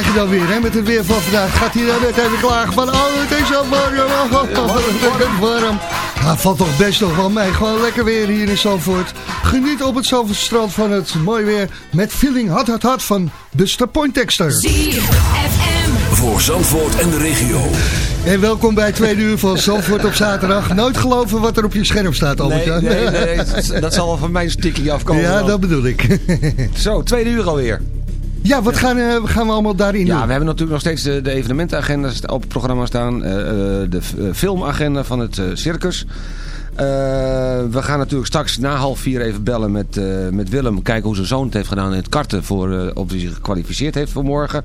Krijg je dan weer, hè, met het weer van vandaag. Gaat hij dan net even klagen van, oh, het is zo warm, oh, het is warm. Ja, valt toch best nog wel mee. Gewoon lekker weer hier in Zandvoort. Geniet op het Zandvoortstrand van het mooi weer met feeling hot, hot, hot van Buster Poindexter. ZFM. Voor Zandvoort en de regio. En welkom bij het tweede uur van Zandvoort op zaterdag. Nooit geloven wat er op je scherm staat, Albert. Nee, nee, nee, dat zal wel van mijn stikje afkomen. Ja, dan. dat bedoel ik. Zo, tweede uur alweer. Ja, wat gaan, eh, gaan we allemaal daarin Ja, doen? we hebben natuurlijk nog steeds de, de evenementenagenda op het programma staan. eh, eh, de filmagenda van het circus. We gaan natuurlijk straks na half vier even bellen met, met Willem. Kijken hoe zijn zoon het heeft gedaan in het karten. Voor, of hij zich gekwalificeerd heeft voor morgen.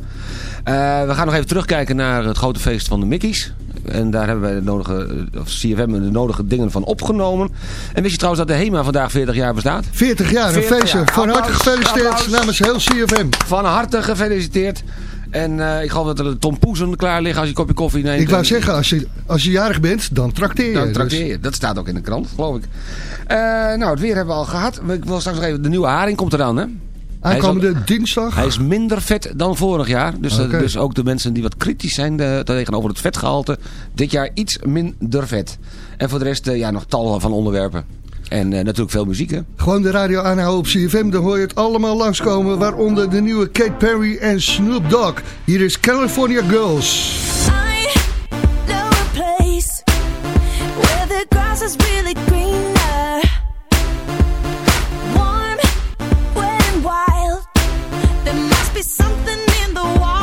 We gaan nog even terugkijken naar het grote feest van de Mickey's. En daar hebben wij de nodige, eh, of CFM de nodige dingen van opgenomen. En wist je trouwens dat de HEMA vandaag 40 jaar bestaat? 40 jaar, een 40 feestje. jaar. Van harte gefeliciteerd applaus. namens heel CFM. Van harte gefeliciteerd. En eh, ik geloof dat er een Tom Poesen klaar liggen als je een kopje koffie neemt. Ik wou En- zeggen, als je, als je jarig bent, dan trakteer je. Dan Dus- trakteer je. Dat staat ook in de krant, geloof ik. Eh, nou, het weer hebben we al gehad. Ik wil straks nog even... De nieuwe haring komt eraan, hè? Aankomende dinsdag. Hij is minder vet dan vorig jaar. Dus, eh, dus ook de mensen die wat kritisch zijn eh, tegenover het vetgehalte. Dit jaar iets minder vet. En voor de rest eh, ja, nog tal van onderwerpen. En eh, natuurlijk veel muziek, hè? Gewoon de radio aanhouden op CFM, dan hoor je het allemaal langskomen. Waaronder de nieuwe Kate Perry en Snoop Dogg. Hier is California Girls. I know a place where the grass is really greener. Something in the water.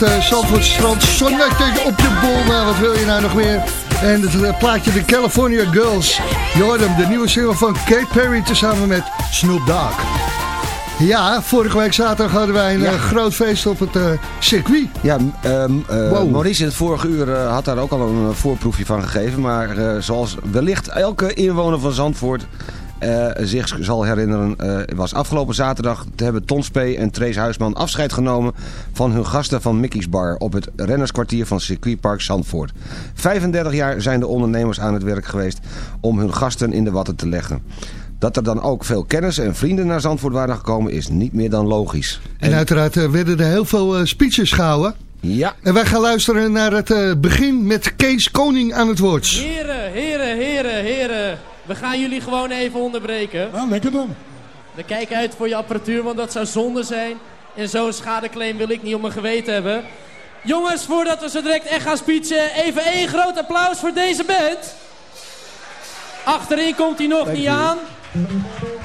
Het uh, Zandvoortstrand. Zonnetje op je bol. Nou, wat wil je nou nog meer? En het eh, plaatje de California Girls. Hem, de nieuwe single van Kate Perry tezamen met Snoop Dogg. Ja, vorige week zaterdag hadden wij een Ja. eh, groot feest op het eh, circuit. Ja, ehm, eh, Wow. Maurice in het vorige uur eh, had daar ook al een eh, voorproefje van gegeven. Maar eh, zoals wellicht elke inwoner van Zandvoort eh, zich zal herinneren... eh, was afgelopen zaterdag te hebben Ton Spee en Trace Huisman afscheid genomen... van hun gasten van Mickey's Bar op het rennerskwartier van circuitpark Zandvoort. 35 jaar zijn de ondernemers aan het werk geweest om hun gasten in de watten te leggen. Dat er dan ook veel kennis en vrienden naar Zandvoort waren gekomen is niet meer dan logisch. En uiteraard eh, werden er heel veel speeches gehouden. Ja, En wij gaan luisteren naar het begin met Kees Koning aan het woord. Heren, heren, heren, heren. We gaan jullie gewoon even onderbreken. Nou, lekker dan. We kijken uit voor je apparatuur, want dat zou zonde zijn. En zo'n schadeclaim wil ik niet op mijn geweten hebben. Jongens, voordat we zo direct echt gaan speechen, even één groot applaus voor deze band. Achterin komt hij nog niet aan.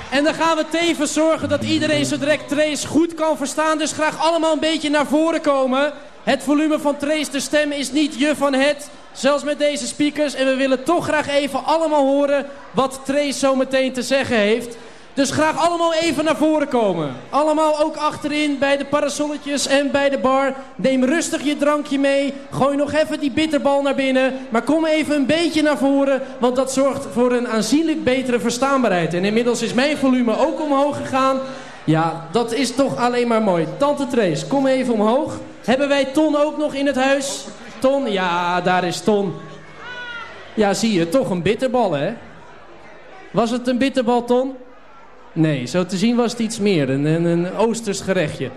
En dan gaan we tevens zorgen dat iedereen zo direct Trace goed kan verstaan. Dus graag allemaal een beetje naar voren komen. Het volume van Trace, de stem is niet je van het. Zelfs met deze speakers. En we willen toch graag even allemaal horen wat Trace zo meteen te zeggen heeft. Dus graag allemaal even naar voren komen. Allemaal ook achterin bij de parasolletjes en bij de bar. Neem rustig je drankje mee. Gooi nog even die bitterbal naar binnen. Maar kom even een beetje naar voren. Want dat zorgt voor een aanzienlijk betere verstaanbaarheid. En inmiddels is mijn volume ook omhoog gegaan. Ja, dat is toch alleen maar mooi. Tante Trace, kom even omhoog. Hebben wij Ton ook nog in het huis? Ton, ja, daar is Ton. Ja, zie je, toch een bitterbal, hè? Was het een bitterbal, Ton? Nee, zo te zien was het iets meer. Een, een, oosters gerechtje.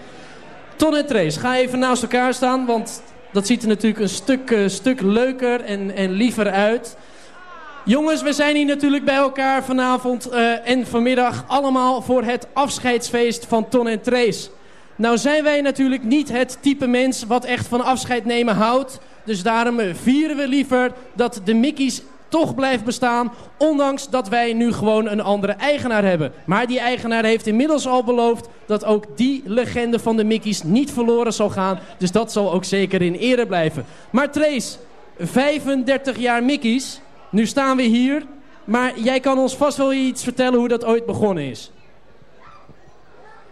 Ton en Trace, ga even naast elkaar staan. Want dat ziet er natuurlijk een stuk, eh, stuk leuker en, en liever uit. Jongens, we zijn hier natuurlijk bij elkaar vanavond eh, en vanmiddag allemaal voor het afscheidsfeest van Ton en Trace. Nou zijn wij natuurlijk niet het type mens wat echt van afscheid nemen houdt. Dus daarom eh, vieren we liever dat de Mickey's toch blijft bestaan. Ondanks dat wij nu gewoon een andere eigenaar hebben. Maar die eigenaar heeft inmiddels al beloofd dat ook die legende van de Mickey's niet verloren zal gaan. Dus dat zal ook zeker in ere blijven. Maar Trace, 35 jaar Mickey's. Nu staan we hier. Maar jij kan ons vast wel iets vertellen hoe dat ooit begonnen is.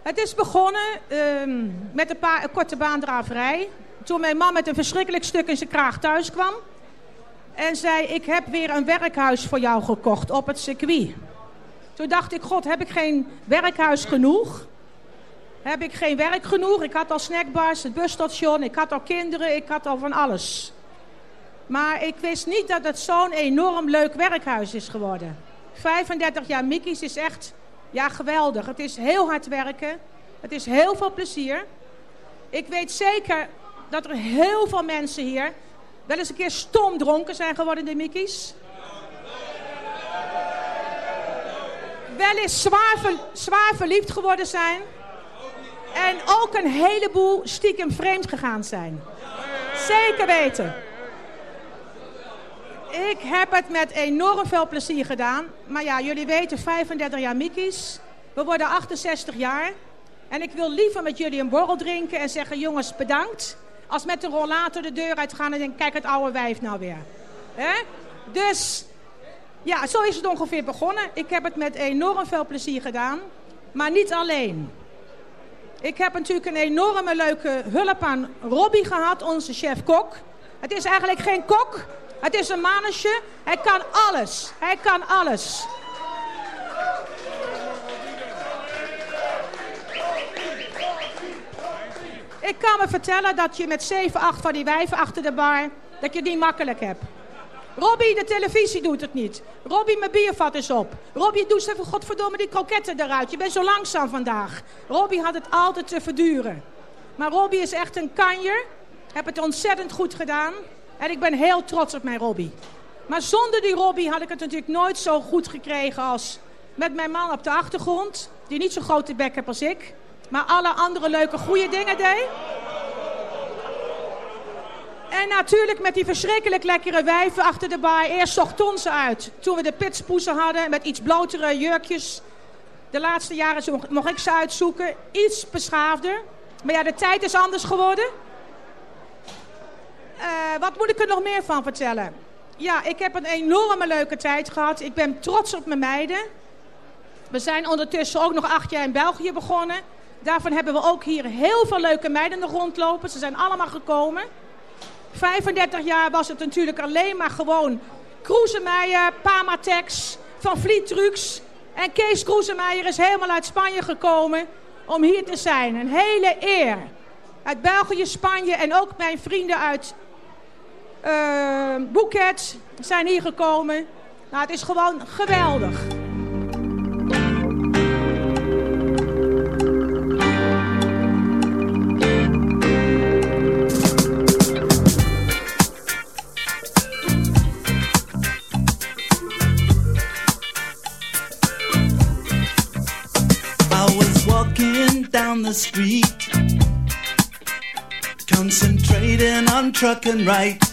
Het is begonnen ehm, met een, paar, een korte baandraverij. Toen mijn man met een verschrikkelijk stuk in zijn kraag thuis kwam. En zei, ik heb weer een werkhuis voor jou gekocht op het circuit. Toen dacht ik, god, heb ik geen werkhuis genoeg? Heb ik geen werk genoeg? Ik had al snackbars, het busstation, ik had al kinderen, ik had al van alles. Maar ik wist niet dat het zo'n enorm leuk werkhuis is geworden. 35 jaar Mickey's is echt ja, geweldig. Het is heel hard werken. Het is heel veel plezier. Ik weet zeker dat er heel veel mensen hier wel eens een keer stom dronken zijn geworden de Mickey's. Wel eens zwaar, zwaar verliefd geworden zijn. En ook een heleboel stiekem vreemd gegaan zijn. Zeker weten. Ik heb het met enorm veel plezier gedaan. Maar ja, jullie weten, 35 jaar Mickey's. We worden 68 jaar. En ik wil liever met jullie een borrel drinken en zeggen... jongens, bedankt. Als met de rollator de deur uitgaan en denk kijk het oude wijf nou weer. Dus, ja, zo is het ongeveer begonnen. Ik heb het met enorm veel plezier gedaan. Maar niet alleen. Ik heb natuurlijk een enorme leuke hulp aan Robbie gehad, onze chef-kok. Het is eigenlijk geen kok, het is een mannetje. Hij kan alles, hij kan alles. Ik kan me vertellen dat je met 7, 8 van die wijven achter de bar, dat je niet makkelijk hebt. Robbie, de televisie doet het niet. Robbie, mijn biervat is op. Robbie, doe eens even godverdomme die kroketten eruit. Je bent zo langzaam vandaag. Robbie had het altijd te verduren. Maar Robbie is echt een kanjer. Heb het ontzettend goed gedaan. En ik ben heel trots op mijn Robbie. Maar zonder die Robbie had ik het natuurlijk nooit zo goed gekregen als met mijn man op de achtergrond. Die niet zo'n grote bek heeft als ik. Maar alle andere leuke goede dingen deed. En natuurlijk met die verschrikkelijk lekkere wijven achter de bar. Eerst zocht Ton ze uit. Toen we de pitspoezen hadden met iets blotere jurkjes. De laatste jaren mocht ik ze uitzoeken. Iets beschaafder. Maar ja, de tijd is anders geworden. Eh, wat moet ik er nog meer van vertellen? Ja, ik heb een enorme leuke tijd gehad. Ik ben trots op mijn meiden. We zijn ondertussen ook nog acht jaar in België begonnen. Daarvan hebben we ook hier heel veel leuke meiden nog rondlopen. Ze zijn allemaal gekomen. 35 jaar was het natuurlijk alleen maar gewoon Kroesemeijer, Pamatex, Van Vliet Trucks. En Kees Kroesemeijer is helemaal uit Spanje gekomen om hier te zijn. Een hele eer. Uit België, Spanje en ook mijn vrienden uit eh Boeket zijn hier gekomen. Nou, het is gewoon geweldig. Down the street, concentrating on truck and right.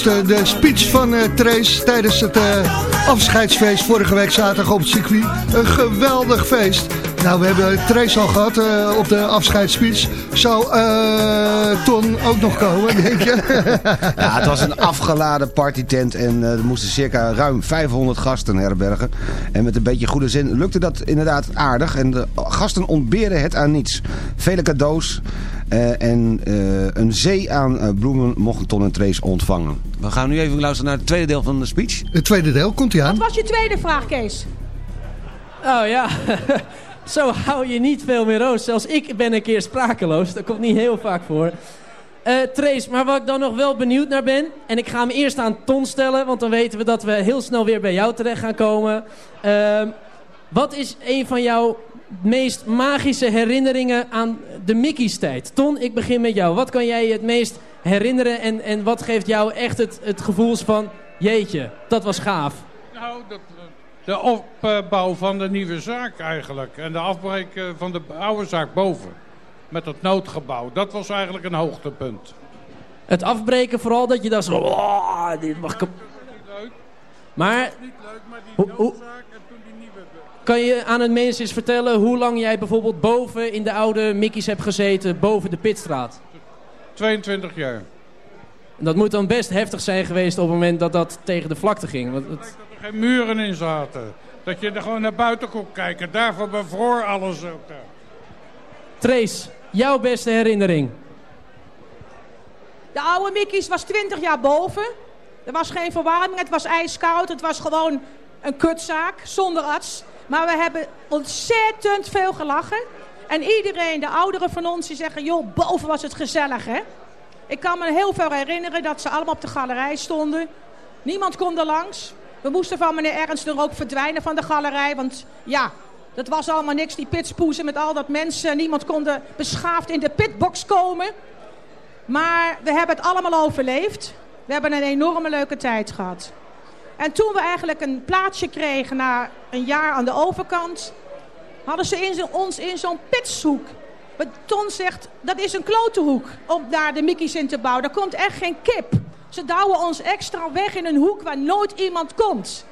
Eh, de speech van eh Trace tijdens het eh, afscheidsfeest vorige week zaterdag op het circuit. Een geweldig feest. Nou, we hebben Trace al gehad eh, op de afscheidsspeech. Zou Ton ook nog komen, denk je? Ja, het was een afgeladen partytent en er moesten circa ruim 500 gasten herbergen. En met een beetje goede zin lukte dat inderdaad aardig. En de gasten ontbeerden het aan niets. Vele cadeaus eh, en eh, een zee aan eh, bloemen mochten Ton en Trace ontvangen. We gaan nu even luisteren naar het tweede deel van de speech. Het tweede deel, komt hij aan? Wat was je tweede vraag, Kees? Oh ja, zo hou je niet veel meer roos. Zelfs ik ben een keer sprakeloos. Dat komt niet heel vaak voor. Eh Trace, maar wat ik dan nog wel benieuwd naar ben... en ik ga hem eerst aan Ton stellen... want dan weten we dat we heel snel weer bij jou terecht gaan komen. Ehm, wat is een van jouw meest magische herinneringen aan de Mickey's tijd? Ton, ik begin met jou. Wat kan jij je het meest herinneren... en, en wat geeft jou echt het, het gevoel van... jeetje, dat was gaaf. Nou, dat, eh, de opbouw van de nieuwe zaak eigenlijk. En de afbreek eh, van de oude zaak boven. Met het noodgebouw. Dat was eigenlijk een hoogtepunt. Het afbreken vooral, dat je dan zo... "Oh, dit mag kap-" Maar hoe- hoe- kan je aan het mensen eens vertellen hoe lang jij bijvoorbeeld boven in de oude Mickey's hebt gezeten, boven de Pitstraat? 22 jaar. En Dat moet dan best heftig zijn geweest op het moment dat dat tegen de vlakte ging. Want het- Dat er geen muren in zaten. Dat je er gewoon naar buiten kon kijken. Daarvoor bevroor alles ook daar. Trace, jouw beste herinnering? De oude Mickey's was 20 jaar boven. Er was geen verwarming, het was ijskoud. Het was gewoon een kutzaak, zonder arts. Maar we hebben ontzettend veel gelachen. En iedereen, de ouderen van ons, die zeggen... joh, boven was het gezellig, hè? Ik kan me heel veel herinneren dat ze allemaal op de galerij stonden. Niemand kon er langs. We moesten van meneer Ernst er ook verdwijnen van de galerij. Want ja, dat was allemaal niks, die pitspoezen met al dat mensen. Niemand kon er beschaafd in de pitbox komen. Maar we hebben het allemaal overleefd. We hebben een enorme leuke tijd gehad. En toen we eigenlijk een plaatsje kregen na een jaar aan de overkant... hadden ze in ons in zo'n pitshoek. Wat Ton zegt, dat is een klotenhoek om daar de Mickey's in te bouwen. Daar komt echt geen kip. Ze douwen ons extra weg in een hoek waar nooit iemand komt.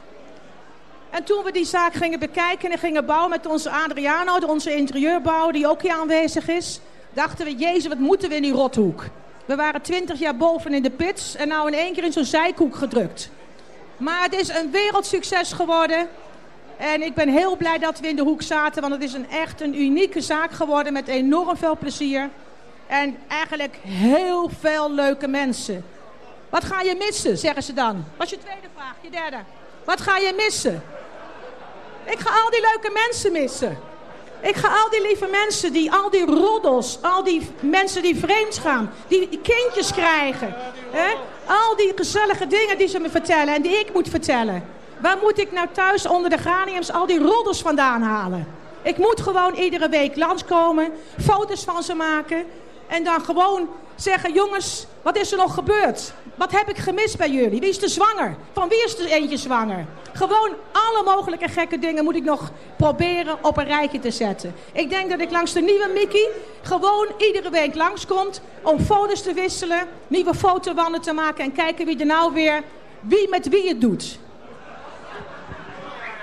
En toen we die zaak gingen bekijken en gingen bouwen met onze Adriano, onze interieurbouwer die ook hier aanwezig is, dachten we, jezus, wat moeten we in die rothoek? We waren twintig jaar boven in de pits en nou in één keer in zo'n zijkoek gedrukt. Maar het is een wereldsucces geworden. En ik ben heel blij dat we in de hoek zaten, want het is een echt een unieke zaak geworden met enorm veel plezier. En eigenlijk heel veel leuke mensen. Wat ga je missen, zeggen ze dan. Wat is je tweede vraag, je derde. Wat ga je missen? Ik ga al die leuke mensen missen. Ik ga al die lieve mensen, die, al die roddels, al die mensen die vreemd gaan, die, kindjes krijgen. Hè? Al die gezellige dingen die ze me vertellen en die ik moet vertellen. Waar moet ik nou thuis onder de graniums al die roddels vandaan halen? Ik moet gewoon iedere week langskomen, foto's van ze maken. En dan gewoon zeggen, jongens, wat is er nog gebeurd? Wat heb ik gemist bij jullie? Wie is er zwanger? Van wie is er eentje zwanger? Gewoon alle mogelijke gekke dingen moet ik nog proberen op een rijtje te zetten. Ik denk dat ik langs de nieuwe Mickey gewoon iedere week langskomt om foto's te wisselen, nieuwe fotowanden te maken en kijken wie er nou weer, wie met wie het doet.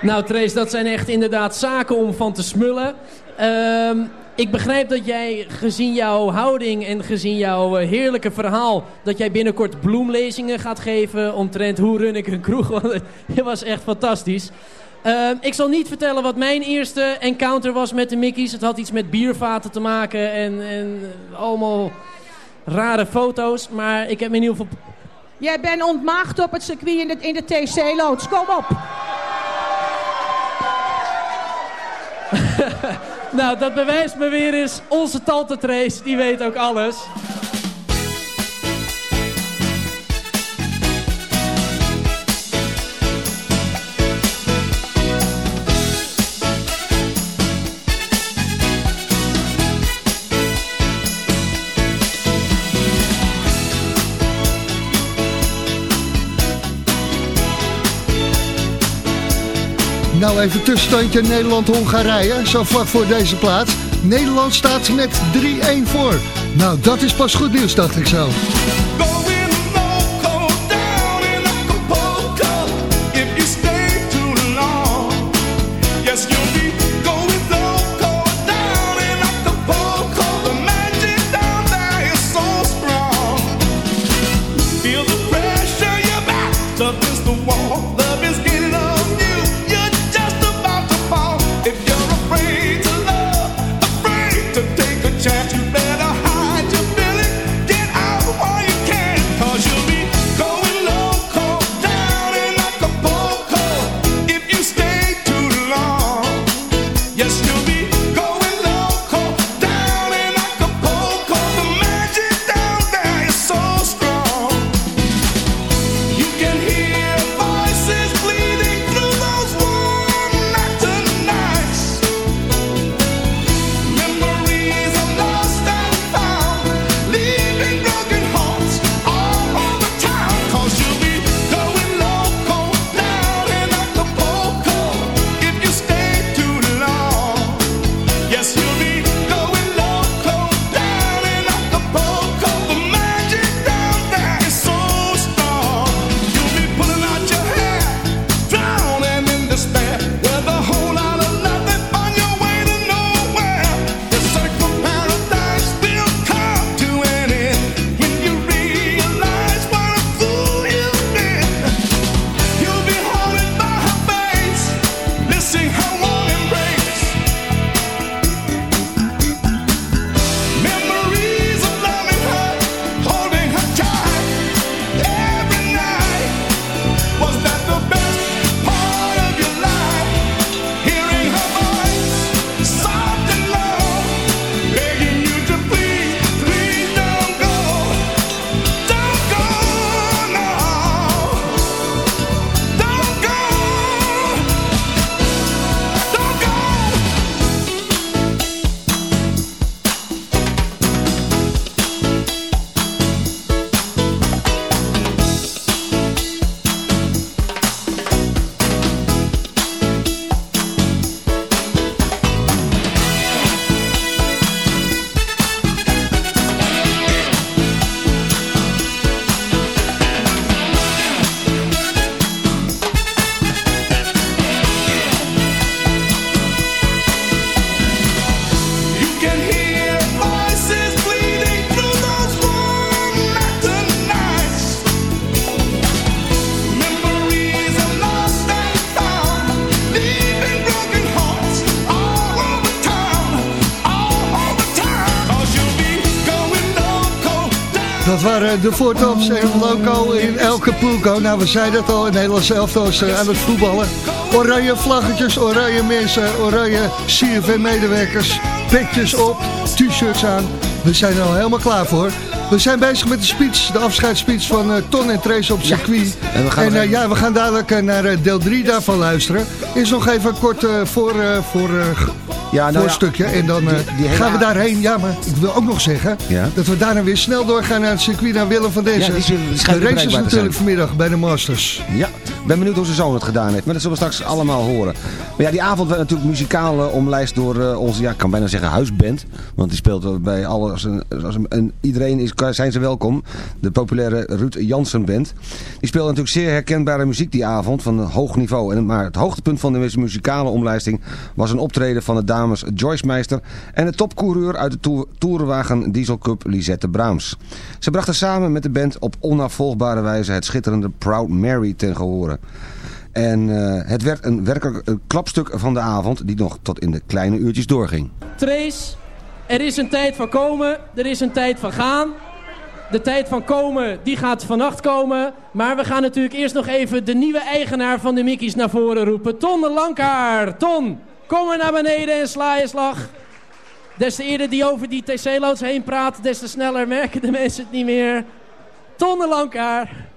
Nou Trace, dat zijn echt inderdaad zaken om van te smullen. Ehm, ik begrijp dat jij, gezien jouw houding en gezien jouw eh, heerlijke verhaal... dat jij binnenkort bloemlezingen gaat geven omtrent hoe run ik een kroeg. Het was echt fantastisch. Ehm, ik zal niet vertellen wat mijn eerste encounter was met de Mickey's. Het had iets met biervaten te maken en, en allemaal rare foto's. Maar ik heb me in ieder geval... Jij bent ontmaagd op het circuit in de, in de TC-loods. Kom op. Nou, dat bewijst me weer eens. Onze tante Trace, die weet ook alles. Nou, even tussenstandje Nederland-Hongarije. Zo vlak voor deze plaats. Nederland staat met 3-1 voor. Nou, dat is pas goed nieuws, dacht ik zo. De voortops en loco in elke poelko. Nou, we zeiden het al, in Nederlandse elftal is eh, aan het voetballen. Oranje vlaggetjes, oranje mensen, oranje CFM-medewerkers, petjes op, t-shirts aan. We zijn er al helemaal klaar voor. We zijn bezig met de speech, de afscheidsspeech van eh, Ton en Trace op circuit. en we gaan en eh, ja, we gaan dadelijk naar deel 3 daarvan luisteren. Is nog even kort voor, voor, Ja, nou voor ja, stukje. En dan eh, gaan we daarheen. Ja, maar ik wil ook nog zeggen dat we daarna weer snel doorgaan naar het circuit naar Willem van deze. De race is natuurlijk vanmiddag bij de Masters. Ja, ik ben benieuwd hoe zijn zoon het gedaan heeft. Maar dat zullen we straks allemaal horen. Maar ja, die avond werd natuurlijk muzikaal eh, omlijst door eh, onze, ja, ik kan bijna zeggen huisband. Want die speelt er bij alles. En, iedereen is, zijn ze welkom. De populaire Ruud Jansen band. Die speelde natuurlijk zeer herkenbare muziek die avond. Van hoog niveau. En, maar het hoogtepunt van de muzikale omlijsting was een optreden van de dames Joyce Meister. En de topcoureur uit de toer- Toerenwagen Diesel Cup Lisette Braams. Ze brachten samen met de band op onafvolgbare wijze het schitterende Proud Mary ten gehore. En eh, het werd een werkelijk een klapstuk van de avond die nog tot in de kleine uurtjes doorging. Trace, er is een tijd van komen, er is een tijd van gaan. De tijd van komen, die gaat vannacht komen. Maar we gaan natuurlijk eerst nog even de nieuwe eigenaar van de Mickey's naar voren roepen. Ton de Lankaar. Ton, kom maar naar beneden en sla je slag. Des te eerder die over die TC-loods heen praat, des te sneller merken de mensen het niet meer. Ton de Lankaar.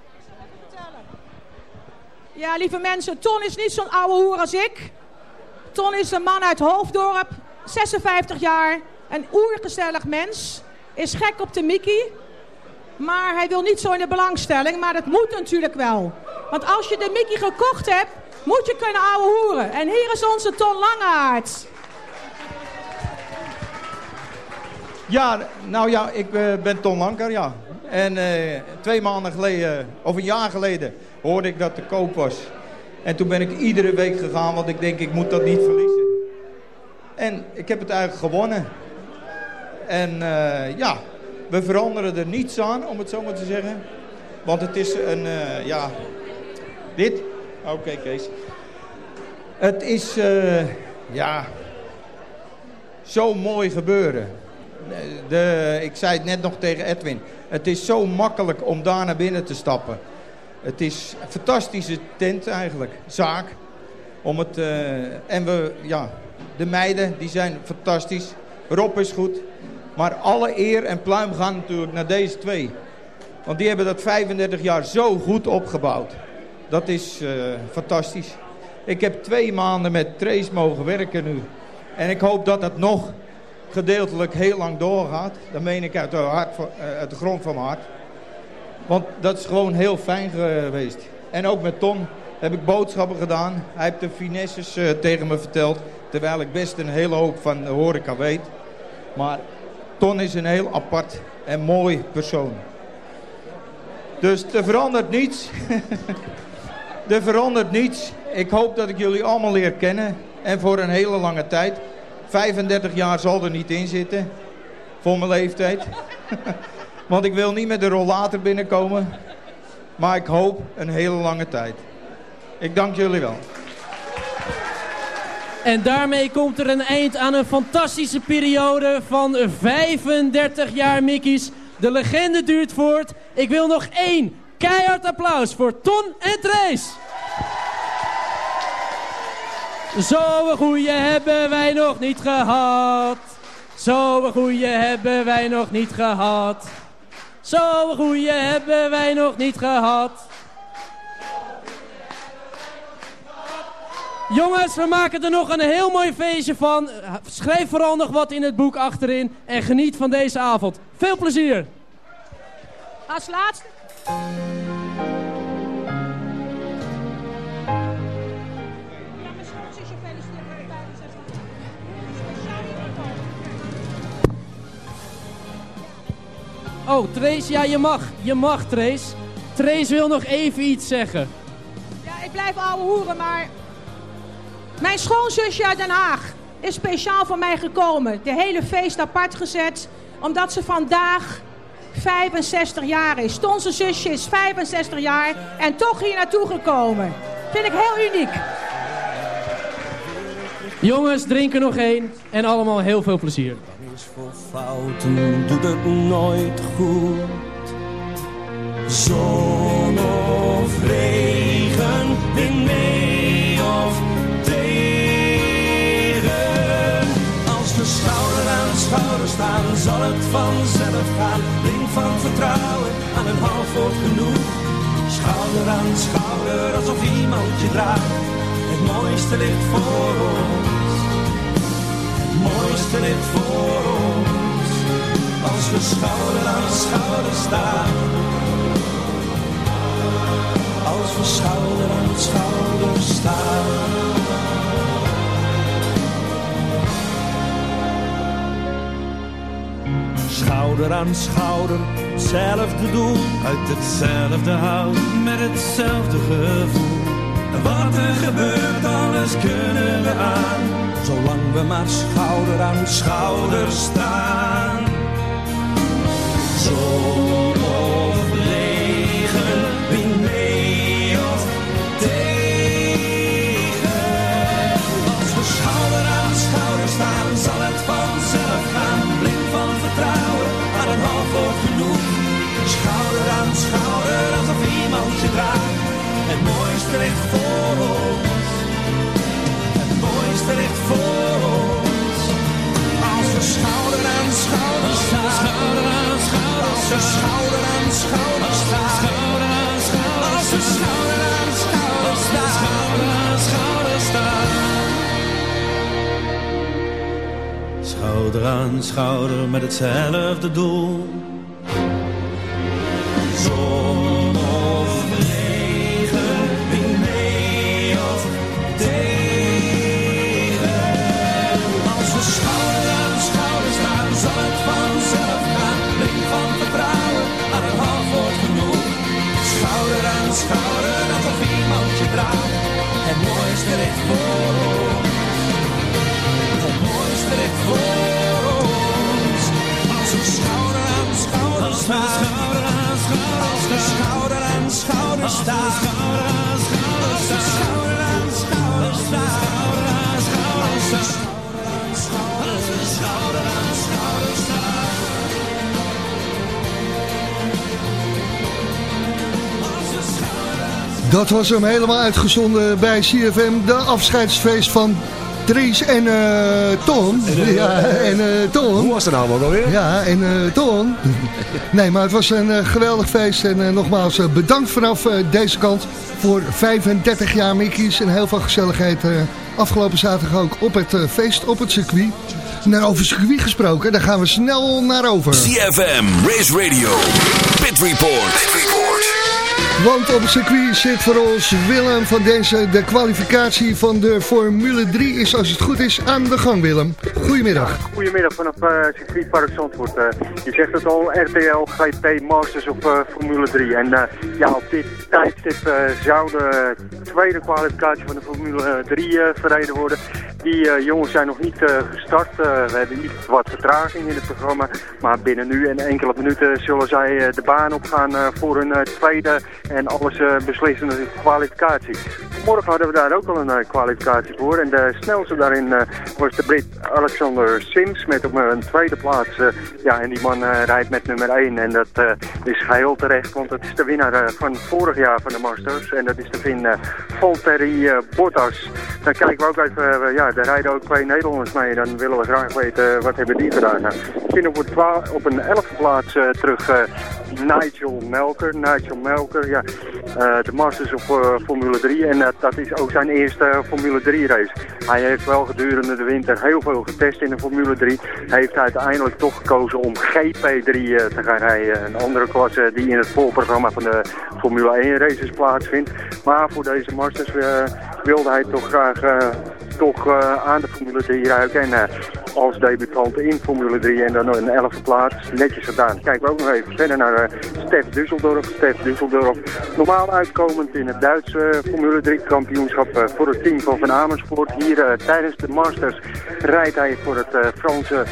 Ja, lieve mensen, Ton is niet zo'n oude hoer als ik. Ton is een man uit Hoofddorp, 56 jaar, een oergezellig mens. Is gek op de Mickey. Maar hij wil niet zo in de belangstelling, maar dat moet natuurlijk wel. Want als je de Mickey gekocht hebt, moet je kunnen ouwe hoeren. En hier is onze Ton Langehaard. Ja, nou ja, ik eh, ben Ton Lanker, ja. En eh, twee maanden geleden, of een jaar geleden, hoorde ik dat te koop was. En toen ben ik iedere week gegaan, want ik denk, ik moet dat niet verliezen. En ik heb het eigenlijk gewonnen. En eh, ja, we veranderen er niets aan, om het zo maar te zeggen. Want het is een, eh, ja, dit. Oké, Kees. Het is, eh, ja, zo mooi gebeuren. De, ik zei het net nog tegen Edwin. Het is zo makkelijk om daar naar binnen te stappen. Het is een fantastische tent eigenlijk. Zaak. Om het, eh, en we, ja, de meiden die zijn fantastisch. Rob is goed. Maar alle eer en pluim gaan natuurlijk naar deze twee. Want die hebben dat 35 jaar zo goed opgebouwd. Dat is eh, fantastisch. Ik heb twee maanden met Trace mogen werken nu. En ik hoop dat het nog gedeeltelijk heel lang doorgaat. Dat meen ik uit de, hart eh, uit de grond van mijn hart. Want dat is gewoon heel fijn geweest. En ook met Ton heb ik boodschappen gedaan. Hij heeft de finesses eh, tegen me verteld. Terwijl ik best een hele hoop van de horeca weet. Maar Ton is een heel apart en mooi persoon. Dus er verandert niets. er verandert niets. Ik hoop dat ik jullie allemaal leer kennen. En voor een hele lange tijd. 35 jaar zal er niet in zitten. Voor mijn leeftijd. Want ik wil niet met de rollator binnenkomen. Maar ik hoop een hele lange tijd. Ik dank jullie wel. En daarmee komt er een eind aan een fantastische periode van 35 jaar Mickey's. De legende duurt voort. Ik wil nog één keihard applaus voor Ton en Trace. Zo'n goeie hebben wij nog niet gehad. Zo'n goeie hebben wij nog niet gehad. Zo'n goeie hebben wij nog niet gehad. Jongens, we maken er nog een heel mooi feestje van. Schrijf vooral nog wat in het boek achterin en geniet van deze avond. Veel plezier! Als laatste. Oh, Trace, ja, je mag. Je mag, Trace. Trace wil nog even iets zeggen. Ja, ik blijf ouwe hoeren, maar... Mijn schoonzusje uit Den Haag is speciaal voor mij gekomen. De hele feest apart gezet, omdat ze vandaag 65 jaar is. Tonse zusje is 65 jaar en toch hier naartoe gekomen. Vind ik heel uniek. Jongens, drink er nog één. En allemaal heel veel plezier. Fouten doet het nooit goed. Zon of regen, wind mee of tegen. Als we schouder aan schouder staan, zal het vanzelf gaan. Blink van vertrouwen aan een half woord genoeg. Schouder aan schouder, alsof iemand je draagt. Het mooiste ligt voor ons. Het mooiste ligt voor ons. Als we schouder aan schouder staan. Als we schouder aan schouder staan. Schouder aan schouder, hetzelfde doel, uit hetzelfde hout, met hetzelfde gevoel. Wat er gebeurt, alles kunnen we aan, zolang we maar schouder aan schouder staan. Schouder aan schouder staan, zal het vanzelf gaan. Blink van vertrouwen, aan een half woord genoeg. Schouder aan schouder, schouder aan schouder staan. Schouder aan schouder staan. Schouder aan schouder staan. Schouder aan schouder met hetzelfde doel. Schouder aan schouder, alsof iemand je draagt. Het mooiste ligt voor ons. Het mooiste ligt voor ons. Als we schouder aan schouder staan. Als we schouder aan schouder staan. Als we schouder aan Dat was hem helemaal uitgezonden bij CFM. De afscheidsfeest van Dries en eh Ton. ja, en eh Ton. Hoe was het nou allemaal alweer? Ja, en eh Ton. Nee, maar het was een eh, geweldig feest. En eh, nogmaals eh, bedankt vanaf eh, deze kant voor 35 jaar Mickey's. En heel veel gezelligheid eh, afgelopen zaterdag ook op het eh, feest op het circuit. Nou, over circuit gesproken, daar gaan we snel naar over. CFM, Race Radio, Pit Report. Want op het circuit zit voor ons Willem van Densen. De kwalificatie van de Formule 3 is als het goed is aan de gang, Willem. Goedemiddag. Goedemiddag vanaf uh, circuitpark Zandvoort. Eh, je zegt het al, RTL, GP, Masters of eh, Formule 3. En eh, ja, op dit tijdstip eh, zou de tweede kwalificatie van de Formule 3 eh, verreden worden. Die eh, jongens zijn nog niet eh, gestart. Eh, we hebben iets wat vertraging in het programma. Maar binnen nu en enkele minuten zullen zij de baan opgaan voor hun tweede en alles beslissende kwalificatie. Morgen hadden we daar ook al een kwalificatie voor. En de snelste daarin was de Brit Alexander Sims met op een tweede plaats. ja, en die man rijdt met nummer 1. En dat is geheel terecht, want het is de winnaar van vorig jaar van de Masters. En dat is de Vin Valtteri eh, Bottas. Dan kijken we ook even, eh, daar rijden ook twee Nederlanders mee. Dan willen we graag weten, eh, wat hebben die gedaan. Nou, ik vind op, op een elfde plaats eh, terug eh, Nigel Melker. Nigel Melker, ja, de Masters op Formule 3. En dat is ook zijn eerste Formule 3 race. Hij heeft wel gedurende de winter heel veel getest in de Formule 3. Hij heeft uiteindelijk toch gekozen om GP3 eh, te gaan rijden. Een andere klasse die in het voorprogramma van de Formule 1 races plaatsvindt. Maar voor deze Masters wilde hij toch graag toch eh, aan de Formule 3 ruiken. En eh, als debutant in Formule 3 en dan een 11e plaats, netjes gedaan. Kijken we ook nog even verder naar eh, Stef Düsseldorf. Stef Düsseldorf, normaal uitkomend in het Duitse Formule 3 kampioenschap voor het team van Van Amersfoort. Hier tijdens de Masters rijdt hij voor het Franse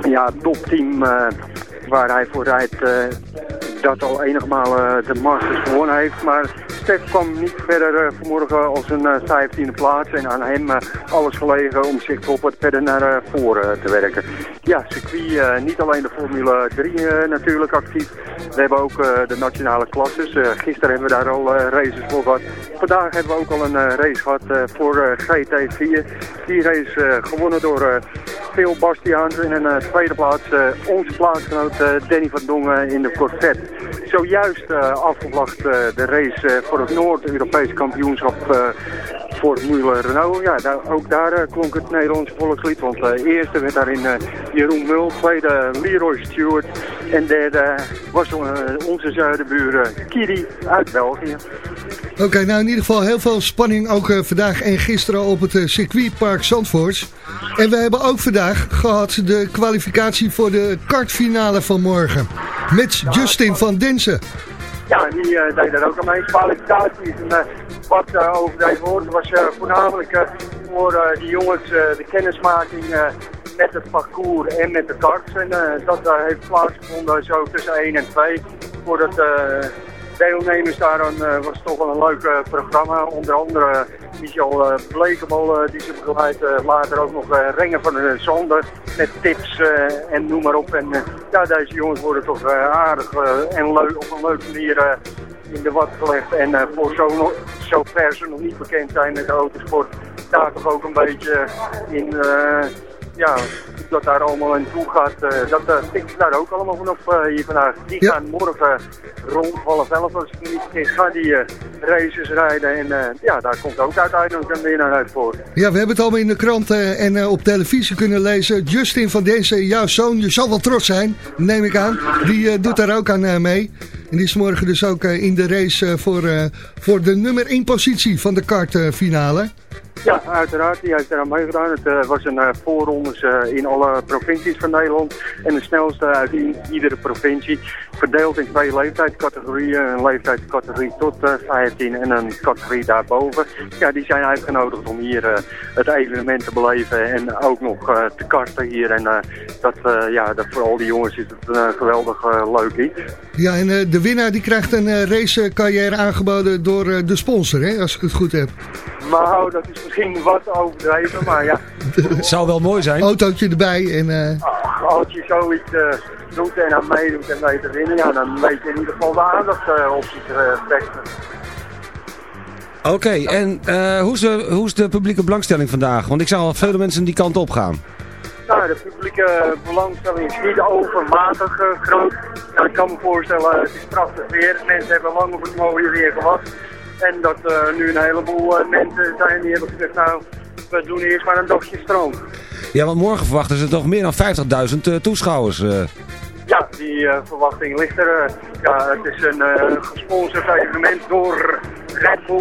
ja, topteam waar hij voor rijdt. Eh, dat al enige malen de Masters gewonnen heeft. Maar Stef kwam niet verder eh, vanmorgen als een eh, 15e plaats. En aan hem eh, alles gelegen om zich toch wat verder naar eh, voren te werken. Ja, circuit, eh, niet alleen de Formule 3 eh, natuurlijk actief. We hebben ook eh, de nationale klasses. Eh, gisteren hebben we daar al eh, races voor gehad. Vandaag hebben we ook al een eh, race gehad eh, voor eh, GT4. Die race eh, gewonnen door eh, Phil Bastiaans. In een eh, tweede plaats eh, onze plaatsgenoot eh, Danny van Dongen in de Corvette. Zojuist eh, afgevlacht eh, de race eh, voor het Noord-Europees kampioenschap Formule Renault. Ja, daar, ook daar eh, klonk het Nederlandse volkslied. Want eh eerste werd daarin eh, Jeroen Mul, tweede Leroy Stewart. En derde was onze zuidenbuur eh, Kiri uit België. Oké, nou in ieder geval heel veel spanning ook vandaag en gisteren op het circuitpark Zandvoort. En we hebben ook vandaag gehad de kwalificatie voor de kartfinale van morgen. Met Justin van Densen. Ja, die eh, deed er ook aan mee. Kwalificaties. En, eh, wat eh, over deze woorden was voornamelijk voor die jongens de kennismaking met het parcours en met de karts. En dat heeft plaatsgevonden zo tussen 1 en 2. Voordat deelnemers daar eh, was toch wel een leuk eh, programma. Onder andere Michel uh, Blekemolen die ze begeleidt. eh, later ook nog eh, Rengen van de Zanden met tips eh, en noem maar op. En eh, ja, deze jongens worden toch eh, aardig eh, en leuk, op een leuke manier eh, in de wat gelegd. En eh, voor zo, nog- zo ver ze nog niet bekend zijn met de autosport, daar toch ook een beetje in... eh, ja, dat daar allemaal aan toe gaat, eh, dat uh, daar ook allemaal vanaf eh, hier vandaag. Die gaan morgen rond half elf, als ik niet vergis, gaan die races rijden. En ja, daar komt ook uiteindelijk een winnaar uit voor. Ja, we hebben het allemaal in de krant eh, en op televisie kunnen lezen. Justin van Densen, jouw zoon, je zal wel trots zijn, neem ik aan. Die doet daar ook aan mee. En die is morgen dus ook in de race voor, voor de nummer 1 positie van de kartfinale. Ja, uiteraard. Die heeft eraan meegedaan. Het eh, was een eh, voorrondes eh, in alle provincies van Nederland. En de snelste uit iedere provincie. Verdeeld in twee leeftijdscategorieën. Een leeftijdscategorie tot eh, 15 en een categorie daarboven. Ja, die zijn uitgenodigd om hier eh, het evenement te beleven. En ook nog eh, te karten hier. En eh, dat, ja, dat voor al die jongens is het een geweldig leuk iets. Ja, en eh, de winnaar die krijgt een eh, racecarrière aangeboden door eh, de sponsor, hè, als ik het goed heb. Maar dat is misschien wat overdreven, maar ja. Zou wel mooi zijn. Autootje erbij en... eh, Als je zoiets eh, doet en aan meedoet en weet te winnen, ja, dan weet je in ieder geval de aandacht eh, op zich uh, vechten. Oké, en eh, hoe, is de, hoe is de publieke belangstelling vandaag? Want ik zag al vele mensen die kant op gaan. Nou, de publieke belangstelling is niet overmatig eh, groot. Nou, ik kan me voorstellen, het is prachtig weer. Mensen hebben lang op het mooie weer gewacht. En dat eh, nu een heleboel eh, mensen zijn die hebben gezegd, nou, we doen eerst maar een dagje stroom. Ja, want morgen verwachten ze toch meer dan 50.000 eh, toeschouwers. Die eh, verwachting ligt er. eh. ja, het is een eh, gesponsord evenement door Red Bull.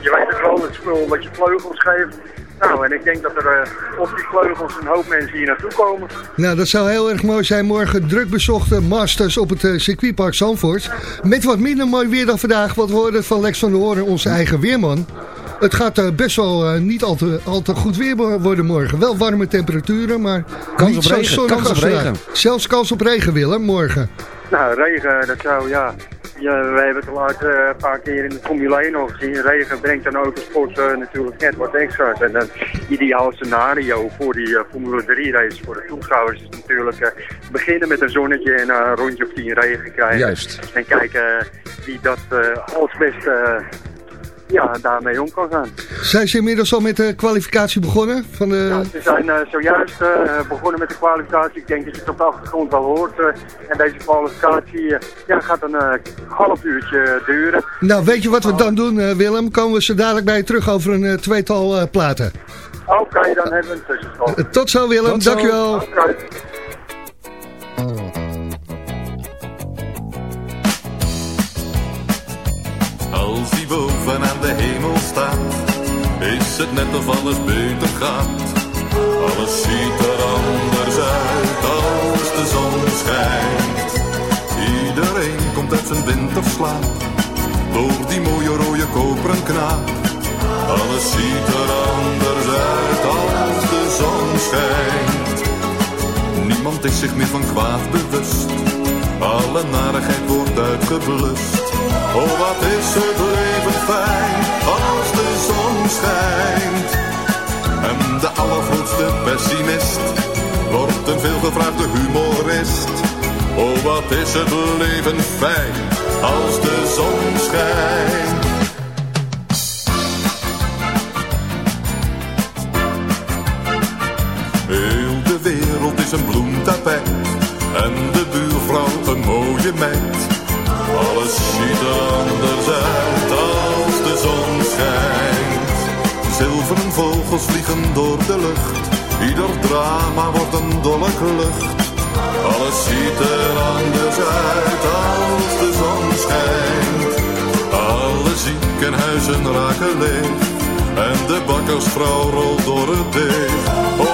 je weet het wel, het spul dat je vleugels geeft. Nou, en ik denk dat er eh, op die vleugels een hoop mensen hier naartoe komen. Nou, dat zou heel erg mooi zijn. Morgen druk bezochte Masters op het eh, circuitpark Zandvoort. Met wat minder mooi weer dan vandaag. Wat we hoorden van Lex van der Hoorn, onze eigen weerman. Het gaat eh, best wel niet al te, al te goed weer worden morgen. Wel warme temperaturen, maar Kans niet op zo regen, zonnig kans op als vandaag. regen. Zelfs kans op regen, Willem, morgen. Nou, regen, dat zou, ja... ja we hebben het al laatst eh, een paar keer in de Formule 1 al gezien. Regen brengt aan autosport eh, natuurlijk net wat extra's. En een ideaal scenario voor die eh, Formule 3 race voor de toeschouwers is natuurlijk beginnen met een zonnetje en een rondje of tien regen krijgen. Juist. En kijken wie dat als beste ja, daarmee om kan gaan. Zijn ze inmiddels al met de kwalificatie begonnen? Van de... Ze zijn eh, zojuist eh, begonnen met de kwalificatie. Ik denk dat je het op de achtergrond wel hoort. eh, en deze kwalificatie ja, gaat een eh, half uurtje duren. Nou, weet je wat we dan doen, Willem? Komen we zo dadelijk bij je terug over een tweetal eh, platen. Oké, dan hebben we een tussenstand. Eh, tot zo, Willem. Tot zo. Dankjewel. Aan de hemel staat, is het net of alles beter gaat. Alles ziet er anders uit als de zon schijnt. Iedereen komt uit zijn winterslaap, door die mooie rode koperen knaap. Alles ziet er anders uit als de zon schijnt. Niemand is zich meer van kwaad bewust. Alle narigheid wordt uitgeblust. Oh, wat is het leven fijn als de zon schijnt. En de allergrootste pessimist wordt een veelgevraagde humorist. Oh, wat is het leven fijn als de zon schijnt. Heel de wereld is een bloemtapijt en de buurvrouw een mooie meid. Alles ziet er anders uit als de zon schijnt. Zilveren vogels vliegen door de lucht, ieder drama wordt een dolle klucht. Alles ziet er anders uit als de zon schijnt. Alle ziekenhuizen raken leeg en de bakkersvrouw rolt door het deeg.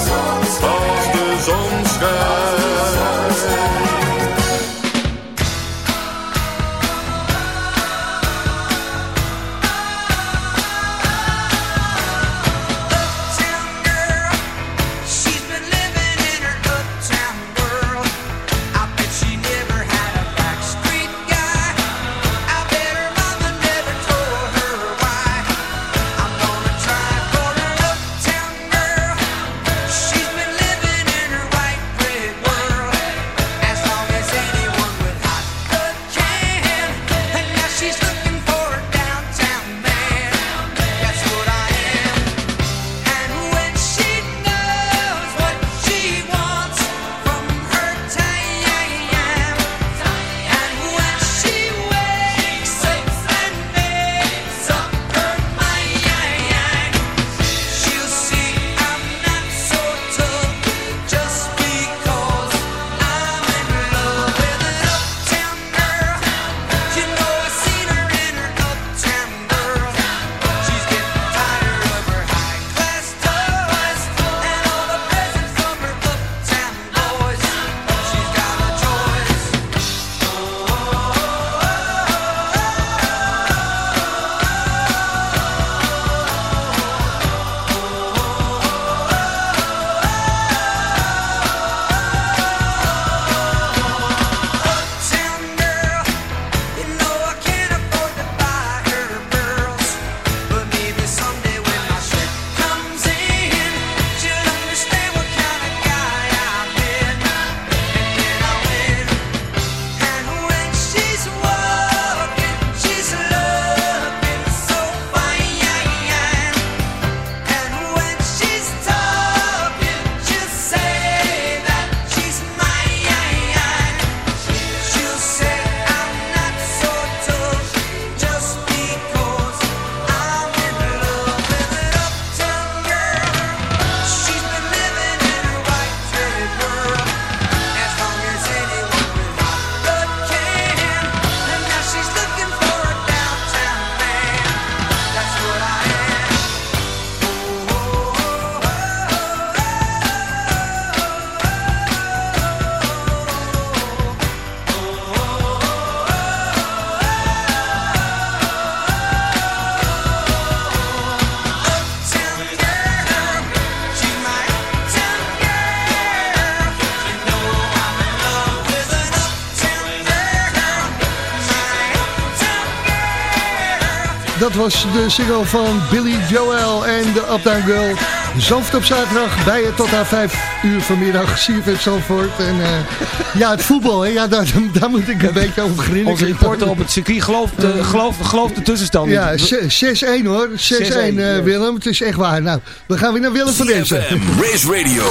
Dat was de single van Billy Joel en de Uptown Girl. Zandvoort op zaterdag bij je tot aan 5 uur vanmiddag. CFM Zandvoort. En eh, ja, het voetbal, hè, ja, daar, daar moet ik een beetje over grinniken. Onze reporter op het circuit gelooft de, gelooft, gelooft de tussenstand. Ja, 6-1 hoor. 6-1 eh, Willem. Het is echt waar. Nou, we gaan weer naar Willem van Densen. Race Radio.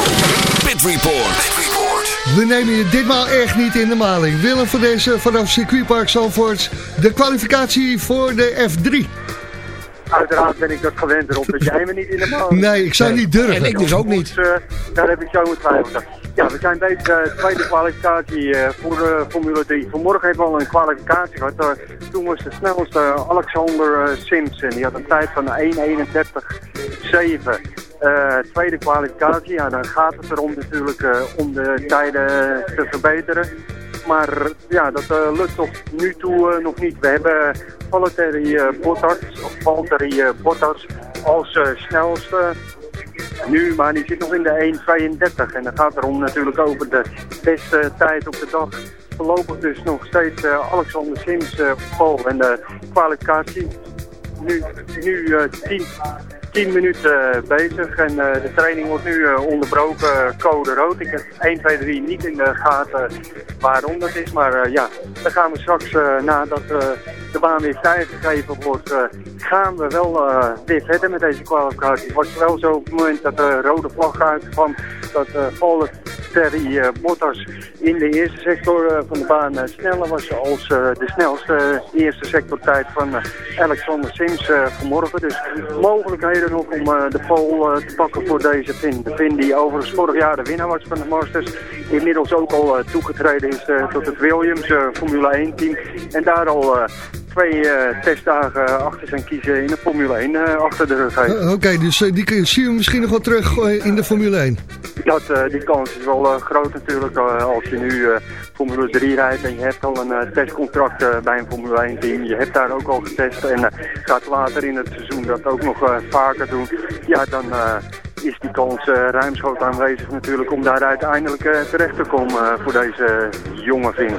Pit Report. We nemen je ditmaal echt niet in de maling. Willem van deze vanaf circuitpark Zandvoort. De kwalificatie voor de F3. Uiteraard ben ik dat gewend erop dat jij me niet in de maling. Nee, ik zou niet durven. En ik dus ook niet. Dus, eh, daar heb ik zo mijn twijfels aan. Ja, we zijn bezig met de tweede kwalificatie eh, voor Formule 3. Vanmorgen hebben we al een kwalificatie gehad. Eh, toen was de snelste Alexander eh, Simpson. Die had een tijd van 1.31.7. Eh, tweede kwalificatie, ja, dan gaat het erom natuurlijk eh, om de tijden te verbeteren. Maar ja, dat eh, lukt tot nu toe eh, nog niet. We hebben Valtteri eh, Bottas, of Valtteri Bottas als snelste nu, maar die zit nog in de 1.32. En dan gaat erom natuurlijk over de beste tijd op de dag. Voorlopig dus nog steeds Alexander Sims op pole. En de kwalificatie nu, nu eh, 10, 10 minuten eh, bezig. En eh, de training wordt nu eh, onderbroken, code rood. Ik heb 1, 2, 3 niet in de gaten waarom dat is. Maar ja, dan gaan we straks, nadat de baan weer vrijgegeven wordt, eh, gaan we wel eh, weer verder met deze kwalificatie. Het was wel zo op het moment dat de rode vlag uitkwam, dat uh, eh, Bottas in de eerste sector van de baan sneller was als de snelste eerste sectortijd van Alexander Sims vanmorgen. Dus mogelijkheden nog om de pole te pakken voor deze Finn. De Finn die overigens vorig jaar de winnaar was van de Masters. Inmiddels ook al toegetreden is tot het Williams Formule 1 team. En daar al twee eh, testdagen achter zijn kiezen in de Formule 1 eh, achter de rug heeft. Eh, Oké, dus eh, die kun je, zien we misschien nog wel terug eh, in de Formule 1. Dat, eh, die kans is wel eh, groot natuurlijk eh, als je nu eh, Formule 3 rijdt en je hebt al een eh, testcontract eh, bij een Formule 1 team. Je hebt daar ook al getest en eh, gaat later in het seizoen dat ook nog eh, vaker doen. Ja, dan eh, is die kans eh, ruimschoots aanwezig natuurlijk om daar uiteindelijk eh, terecht te komen eh, voor deze jonge Vin.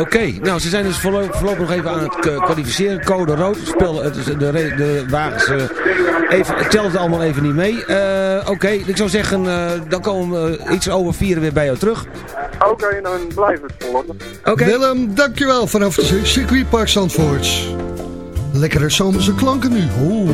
Oké, nou ze zijn dus voorlopig, voorlopig nog even aan het kwalificeren. Code rood. Spel, de, re- de wagens eh, even, het telt het allemaal even niet mee. Eh, Oké, ik zou zeggen, eh, dan komen we iets over vieren weer bij jou terug. Oké, dan blijf het volgen. Willem, dankjewel vanaf het circuitpark Zandvoort. Lekkere zomerse klanken nu. Oeh.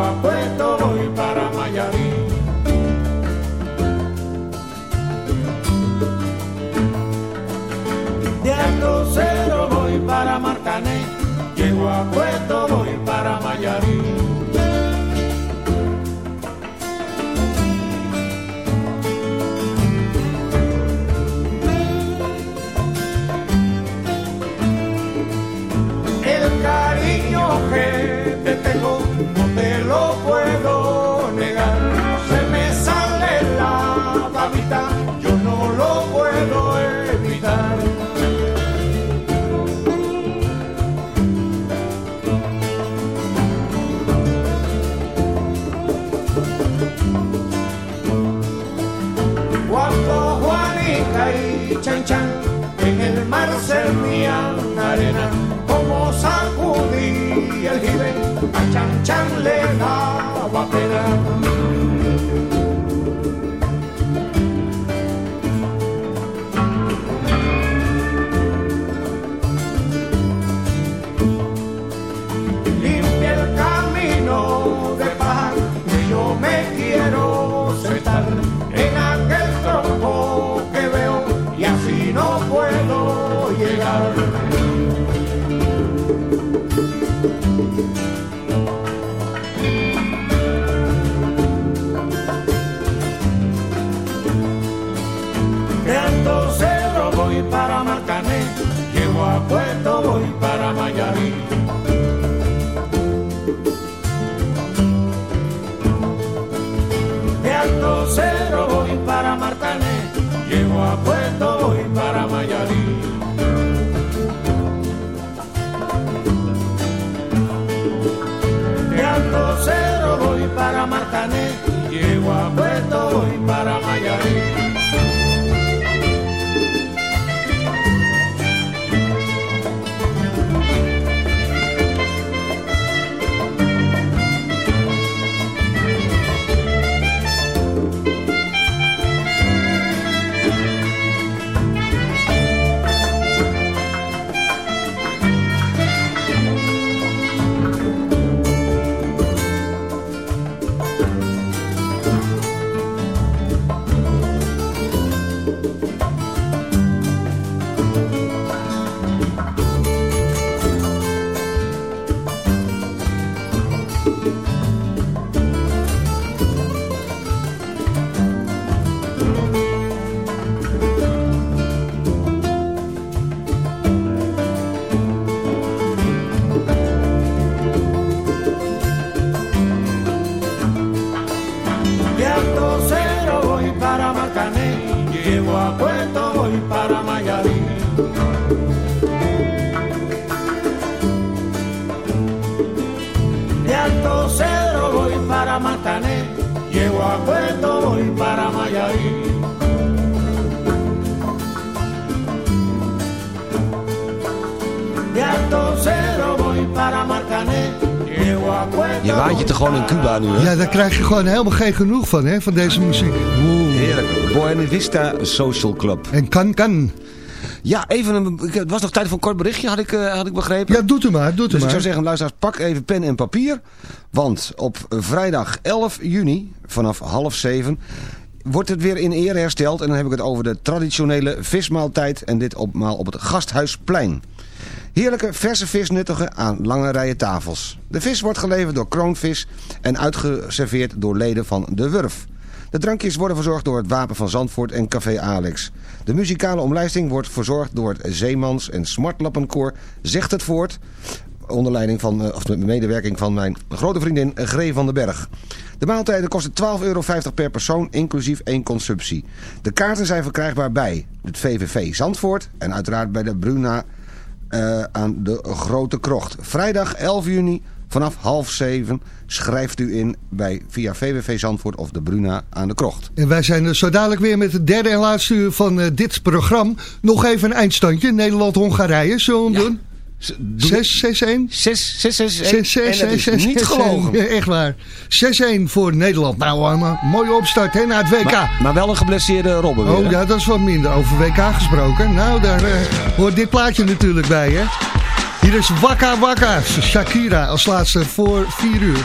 Llego a Puerto voy para Mayarín. De Alto Cedro voy para Marcané, llego a Puerto voy para Mayarín. Sacudí el jibe, a Chan Chan le daba Martané, llego a Puerto y gewoon helemaal geen genoeg van, hè, van deze muziek. Heerlijk. Buena Vista Social Club. En kan, kan. Ja, even een, ik- het was nog tijd voor een kort berichtje, had ik, eh, had ik begrepen. Ja, doet u maar, doet u Dus ik maar. zou zeggen, luisteraars, pak even pen en papier. Want op vrijdag 11 juni, vanaf half zeven, wordt het weer in ere hersteld. En dan heb ik het over de traditionele vismaaltijd. En dit opmaal op het Gasthuisplein. Heerlijke verse visnuttigen aan lange rijen tafels. De vis wordt geleverd door Kroonvis en uitgeserveerd door leden van De Wurf. De drankjes worden verzorgd door het Wapen van Zandvoort en Café Alex. De muzikale omlijsting wordt verzorgd door het Zeemans en Smartlappenkoor Zegt het Voort. Onder leiding van, eh, of met medewerking van mijn grote vriendin Gree van den Berg. De maaltijden kosten 12,50 euro per persoon, inclusief één consumptie. De kaarten zijn verkrijgbaar bij het VVV Zandvoort en uiteraard bij de Bruna eh, aan de Grote Krocht. Vrijdag 11 juni vanaf half zeven schrijft u in bij via VVV Zandvoort of de Bruna aan de Krocht. En wij zijn er zo dadelijk weer met het derde en laatste uur van eh, dit programma. Nog even een eindstandje. Nederland-Hongarije, zullen we doen? 6, 6, 1? 6, 6, 6, 6, 6, En dat is 6, niet 6, gelogen. 1. Echt waar. 6-1 voor Nederland. Nou, uh, maar mooie opstart hè, naar het WK. Maar, maar wel een geblesseerde Robben weer. Oh ja, dat is wat minder. Over WK gesproken. Nou, daar eh, hoort dit plaatje natuurlijk bij, hè. Hier is Waka Waka. Shakira als laatste voor 4 uur.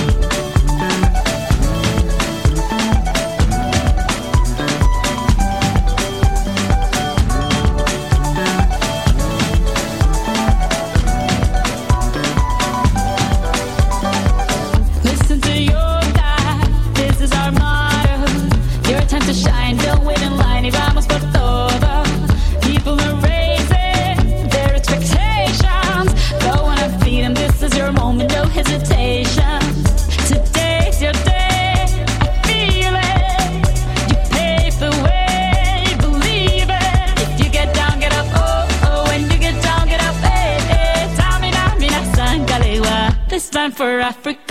Africa.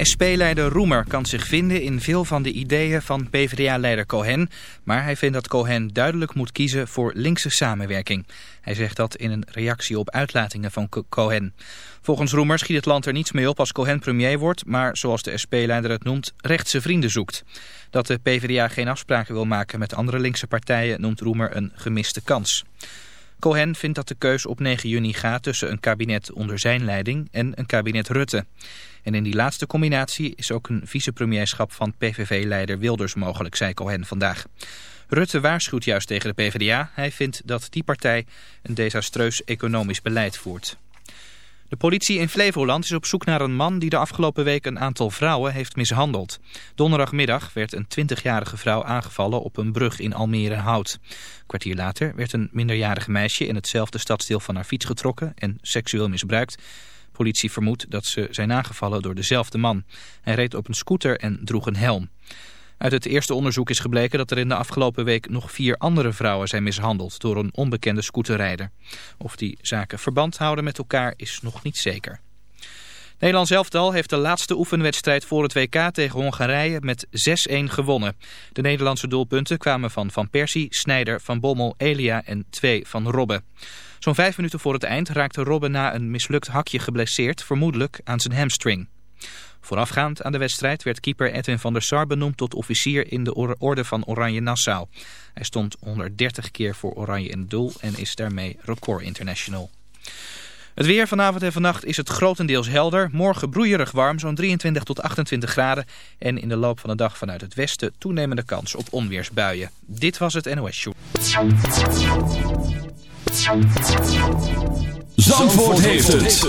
SP-leider Roemer kan zich vinden in veel van de ideeën van PvdA-leider Cohen... maar hij vindt dat Cohen duidelijk moet kiezen voor linkse samenwerking. Hij zegt dat in een reactie op uitlatingen van Co- Cohen. Volgens Roemer schiet het land er niets mee op als Cohen premier wordt... maar zoals de SP-leider het noemt, rechtse vrienden zoekt. Dat de PvdA geen afspraken wil maken met andere linkse partijen... noemt Roemer een gemiste kans. Cohen vindt dat de keus op 9 juni gaat tussen een kabinet onder zijn leiding en een kabinet Rutte. En in die laatste combinatie is ook een vicepremierschap van PVV-leider Wilders mogelijk, zei Cohen vandaag. Rutte waarschuwt juist tegen de PvdA. Hij vindt dat die partij een desastreus economisch beleid voert. De politie in Flevoland is op zoek naar een man die de afgelopen week een aantal vrouwen heeft mishandeld. Donderdagmiddag werd een 20-jarige vrouw aangevallen op een brug in Almere Hout. Kwartier later werd een minderjarig meisje in hetzelfde stadsdeel van haar fiets getrokken en seksueel misbruikt. Politie vermoedt dat ze zijn aangevallen door dezelfde man. Hij reed op een scooter en droeg een helm. Uit het eerste onderzoek is gebleken dat er in de afgelopen week nog vier andere vrouwen zijn mishandeld door een onbekende scooterrijder. Of die zaken verband houden met elkaar is nog niet zeker. Nederland elftal heeft de laatste oefenwedstrijd voor het WK tegen Hongarije met 6-1 gewonnen. De Nederlandse doelpunten kwamen van Van Persie, Snijder, Van Bommel, Elia en twee van Robben. Zo'n vijf minuten voor het eind raakte Robben na een mislukt hakje geblesseerd, vermoedelijk aan zijn hamstring. Voorafgaand aan de wedstrijd werd keeper Edwin van der Sar benoemd tot officier in de or- orde van Oranje Nassau. Hij stond 130 keer voor Oranje in het doel en is daarmee record international. Het weer vanavond en vannacht is het grotendeels helder. Morgen broeierig warm, zo'n 23 tot 28 graden. En in de loop van de dag vanuit het westen toenemende kans op onweersbuien. Dit was het NOS Show. Zandvoort heeft het.